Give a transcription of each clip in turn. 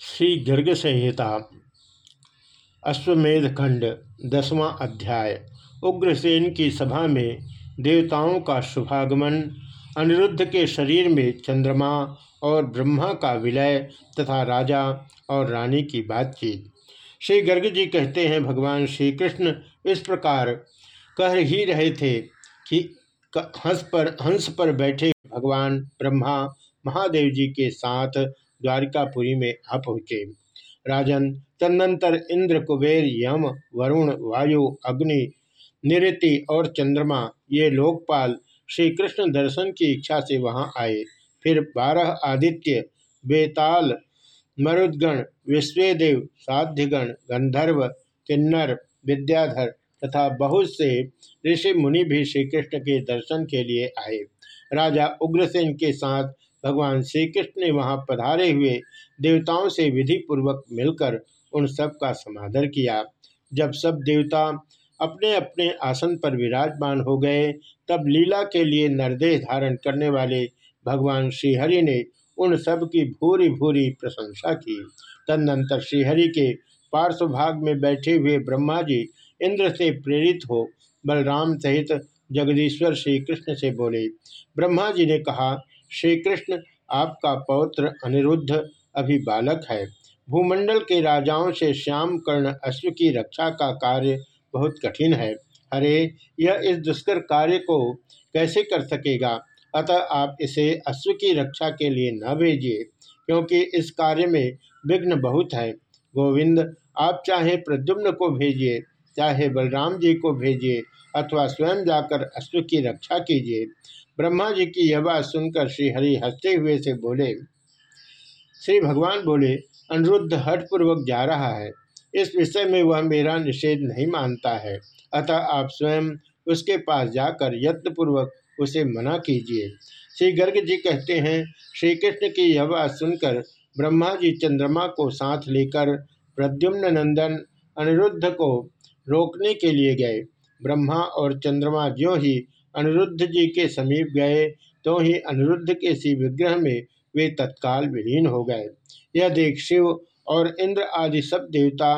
श्री गर्ग संहिता अश्वमेध खंड दसवां अध्याय। उग्रसेन की सभा में देवताओं का शुभागमन, अनिरुद्ध के शरीर में चंद्रमा और ब्रह्मा का विलय तथा राजा और रानी की बातचीत। श्री गर्ग जी कहते हैं, भगवान श्री कृष्ण इस प्रकार कह ही रहे थे कि हंस पर हंस पर बैठे भगवान ब्रह्मा महादेव जी के साथ द्वारिकापुरी में आ पहुँचे। राजन, तदनंतर इंद्र, कुबेर, यम, वरुण, वायु, अग्नि, निरति और चंद्रमा, ये लोकपाल श्री कृष्ण दर्शन की इच्छा से वहाँ आए। फिर बारह आदित्य, बेताल, मरुदगण, विश्वेदेव साध्यगण गंधर्व, किन्नर, विद्याधर तथा बहुत से ऋषि मुनि भी श्री कृष्ण के दर्शन के लिए आए। राजा उग्रसेन के साथ भगवान श्री कृष्ण ने वहाँ पधारे हुए देवताओं से विधि पूर्वक मिलकर उन सब का समादर किया। जब सब देवता अपने अपने आसन पर विराजमान हो गए, तब लीला के लिए नरदेह धारण करने वाले भगवान श्रीहरि ने उन सब की भूरी भूरी प्रशंसा की। तदनंतर श्रीहरि के पार्श्वभाग में बैठे हुए ब्रह्मा जी इंद्र से प्रेरित हो बलराम सहित जगदीश्वर श्री कृष्ण से बोले ब्रह्मा जी ने कहा श्री कृष्ण आपका पौत्र अनिरुद्ध अभी बालक है। भूमंडल के राजाओं से श्याम कर्ण अश्व की रक्षा का कार्य बहुत कठिन है। अरे, यह इस दुष्कर कार्य को कैसे कर सकेगा? अतः आप इसे अश्व की रक्षा के लिए न भेजिए, क्योंकि इस कार्य में विघ्न बहुत है। गोविंद, आप चाहे प्रद्युम्न को भेजिए, चाहे बलराम जी को भेजिए, अथवा स्वयं जाकर अश्व की रक्षा कीजिए। ब्रह्मा जी की यह बात सुनकर श्रीहरि हँसते हुए से बोले, श्री भगवान बोले, अनिरुद्ध हठपूर्वक जा रहा है। इस विषय में वह मेरा निषेध नहीं मानता है। अतः आप स्वयं उसके पास जाकर यत्नपूर्वक उसे मना कीजिए। श्री गर्ग जी कहते हैं श्री कृष्ण की यह बात सुनकर ब्रह्मा जी चंद्रमा को साथ लेकर प्रद्युम्न नंदन अनिरुद्ध को रोकने के लिए गए। ब्रह्मा और चंद्रमा जो ही अनिरुद्ध जी के समीप गए तो ही अनिरुद्ध के सी विग्रह में वे तत्काल विलीन हो गए। यह देख शिव और इंद्र आदि सब देवता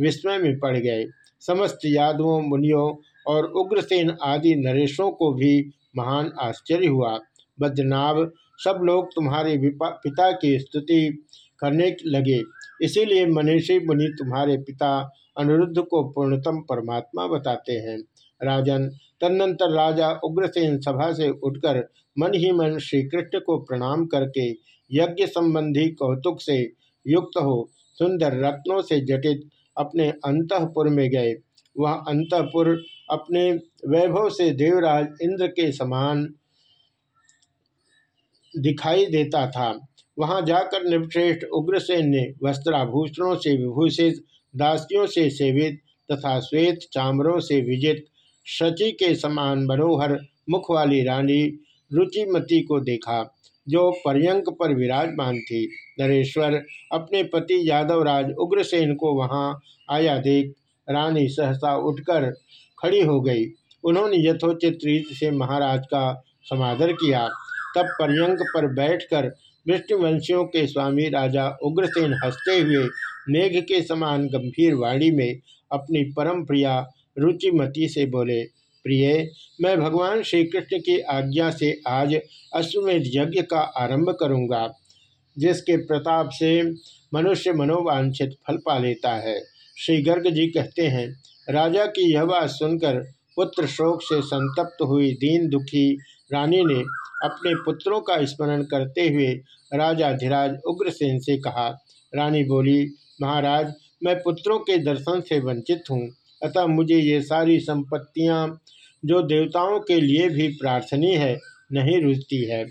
विस्मय में पड़ गए। समस्त यादवों, मुनियों और उग्रसेन आदि नरेशों को भी महान आश्चर्य हुआ। बद्रनाभ, सब लोग तुम्हारे पिता की स्तुति करने लगे। इसीलिए मनीषी मुनि तुम्हारे पिता अनिरुद्ध को पूर्णतम परमात्मा बताते हैं। राजन। तदनंतर राजा उग्रसेन सभा से उठकर मन ही मन श्री कृष्ण को प्रणाम करके यज्ञ संबंधी कौतुक से युक्त हो सुंदर रत्नों से जटित अपने अंतपुर में गए। वह अंतपुर अपने वैभव से देवराज इंद्र के समान दिखाई देता था। वहाँ जाकर निपश्रेष्ठ उग्रसेन ने वस्त्राभूषणों से विभूषित, दासियों से सेवित तथा श्वेत चामरों से विजित शची के समान मनोहर मुख वाली रानी रुचिमती को देखा, जो पर्यंक पर विराजमान थी। नरेश्वर अपने पति यादवराज उग्रसेन को वहाँ आया देख रानी सहसा उठकर खड़ी हो गई। उन्होंने यथोचित रीत से महाराज का समादर किया। तब पर्यंक पर बैठकर वृष्टिवंशियों के स्वामी राजा उग्रसेन हँसते हुए मेघ के समान गंभीर वाणी में अपनी परम प्रिया रुचिमती से बोले, प्रिय, मैं भगवान श्री कृष्ण की आज्ञा से आज अश्वमेध यज्ञ का आरंभ करूँगा, जिसके प्रताप से मनुष्य मनोवांछित फल पा लेता है। श्री गर्ग जी कहते हैं, राजा की यह बात सुनकर पुत्र शोक से संतप्त हुई दीन दुखी रानी ने अपने पुत्रों का स्मरण करते हुए राजा धीराज उग्रसेन से कहा, रानी बोली, महाराज, मैं पुत्रों के दर्शन से वंचित हूँ। अतः मुझे ये सारी संपत्तियाँ जो देवताओं के लिए भी प्रार्थनीय है, नहीं रुचती है।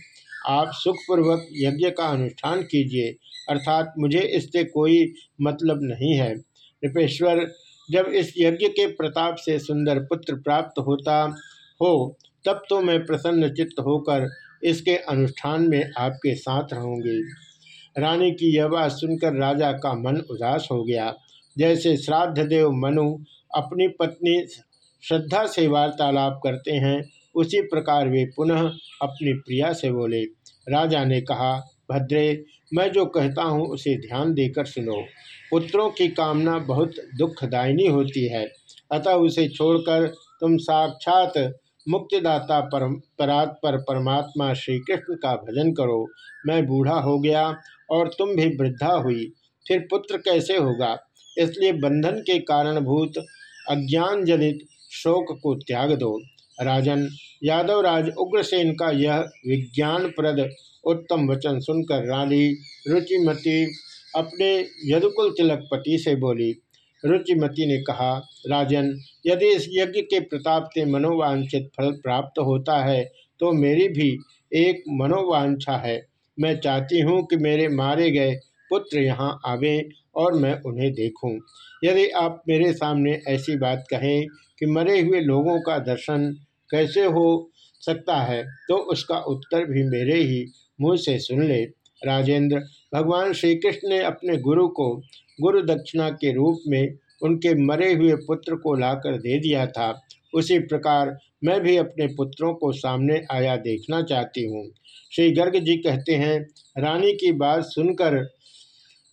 आप सुखपूर्वक यज्ञ का अनुष्ठान कीजिए, अर्थात मुझे इससे कोई मतलब नहीं है। रिपेश्वर, जब इस यज्ञ के प्रताप से सुंदर पुत्र प्राप्त होता हो, तब तो मैं प्रसन्न चित्त होकर इसके अनुष्ठान में आपके साथ रहूँगी। रानी की यह बात सुनकर राजा का मन उदास हो गया। जैसे श्राद्ध देव मनु अपनी पत्नी श्रद्धा से वार्तालाप करते हैं, उसी प्रकार वे पुनः अपनी प्रिया से बोले। राजा ने कहा, भद्रे, मैं जो कहता हूँ उसे ध्यान देकर सुनो। पुत्रों की कामना बहुत दुखदायिनी होती है, अतः उसे छोड़कर तुम साक्षात मुक्तिदाता परम, परात, पर परमात्मा श्री कृष्ण का भजन करो। मैं बूढ़ा हो गया और तुम भी वृद्धा हुई, फिर पुत्र कैसे होगा? इसलिए बंधन के कारणभूत अज्ञान जनित शोक को त्याग दो। राजन, यादवराज उग्रसेन का यह विज्ञानप्रद उत्तम वचन सुनकर रानी रुचिमती अपने यदुकुल तिलक पति से बोली, रुचिमती ने कहा, राजन, यदि इस यज्ञ के प्रताप से मनोवांछित फल प्राप्त होता है तो मेरी भी एक मनोवांछा है। मैं चाहती हूँ कि मेरे मारे गए पुत्र यहाँ आवे और मैं उन्हें देखूँ। यदि आप मेरे सामने ऐसी बात कहें कि मरे हुए लोगों का दर्शन कैसे हो सकता है तो उसका उत्तर भी मेरे ही मुँह से सुन ले। राजेंद्र, भगवान श्री कृष्ण ने अपने गुरु को गुरु दक्षिणा के रूप में उनके मरे हुए पुत्र को लाकर दे दिया था। उसी प्रकार मैं भी अपने पुत्रों को सामने आया देखना चाहती हूँ। श्री गर्ग जी कहते हैं, रानी की बात सुनकर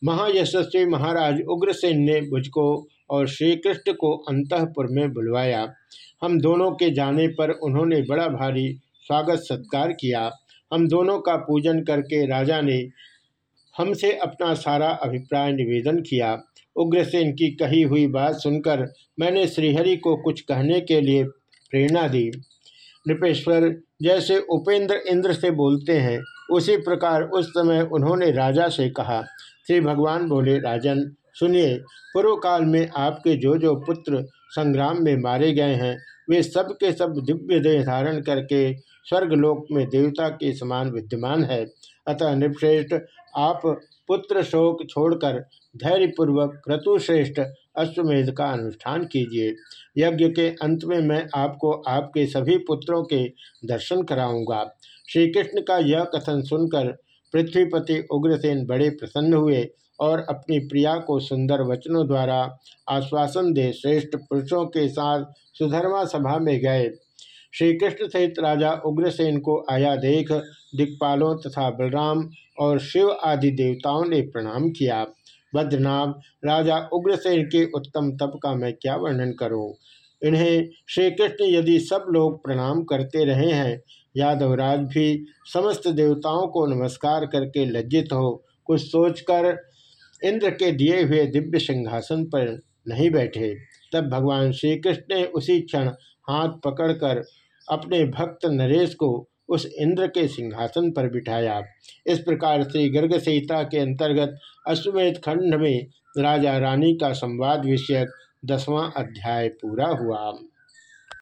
महायशस्वी महाराज उग्रसेन ने मुझको और श्री कृष्ण को अंतपुर में बुलवाया। हम दोनों के जाने पर उन्होंने बड़ा भारी स्वागत सत्कार किया। हम दोनों का पूजन करके राजा ने हमसे अपना सारा अभिप्राय निवेदन किया। उग्रसेन की कही हुई बात सुनकर मैंने श्रीहरि को कुछ कहने के लिए प्रेरणा दी। नृपेश्वर, जैसे उपेंद्र इंद्र से बोलते हैं, उसी प्रकार उस समय उन्होंने राजा से कहा श्री भगवान बोले, राजन, सुनिए पूर्व काल में आपके जो जो पुत्र संग्राम में मारे गए हैं, वे सब के सब दिव्य देह धारण करके स्वर्गलोक में देवता के समान विद्यमान है। अतः निश्रेष्ठ, आप पुत्र शोक छोड़कर धैर्यपूर्वक क्रतुश्रेष्ठ अश्वमेध का अनुष्ठान कीजिए। यज्ञ के अंत में मैं आपको आपके सभी पुत्रों के दर्शन कराऊँगा। श्री कृष्ण का यह कथन सुनकर पृथ्वीपति उग्रसेन बड़े प्रसन्न हुए और अपनी प्रिया को सुंदर वचनों द्वारा आश्वासन दे श्रेष्ठ पुरुषों के साथ सुधर्मा सभा में गए। श्री कृष्ण सहित राजा उग्रसेन को आया देख दिक्पालों तथा बलराम और शिव आदि देवताओं ने प्रणाम किया। बद्रनाभ राजा उग्रसेन के उत्तम तप का मैं क्या वर्णन करूँ? इन्हें श्री कृष्ण यदि सब लोग प्रणाम करते रहे हैं, यादवराज भी समस्त देवताओं को नमस्कार करके लज्जित हो, कुछ सोचकर इंद्र के दिए हुए दिव्य सिंहासन पर नहीं बैठे। तब भगवान श्री कृष्ण ने उसी क्षण हाथ पकड़कर अपने भक्त नरेश को उस इंद्र के सिंहासन पर बिठाया। इस प्रकार से गर्ग संहिता के अंतर्गत अश्वमेध खंड में राजा रानी का संवाद विषयक दसवां अध्याय पूरा हुआ।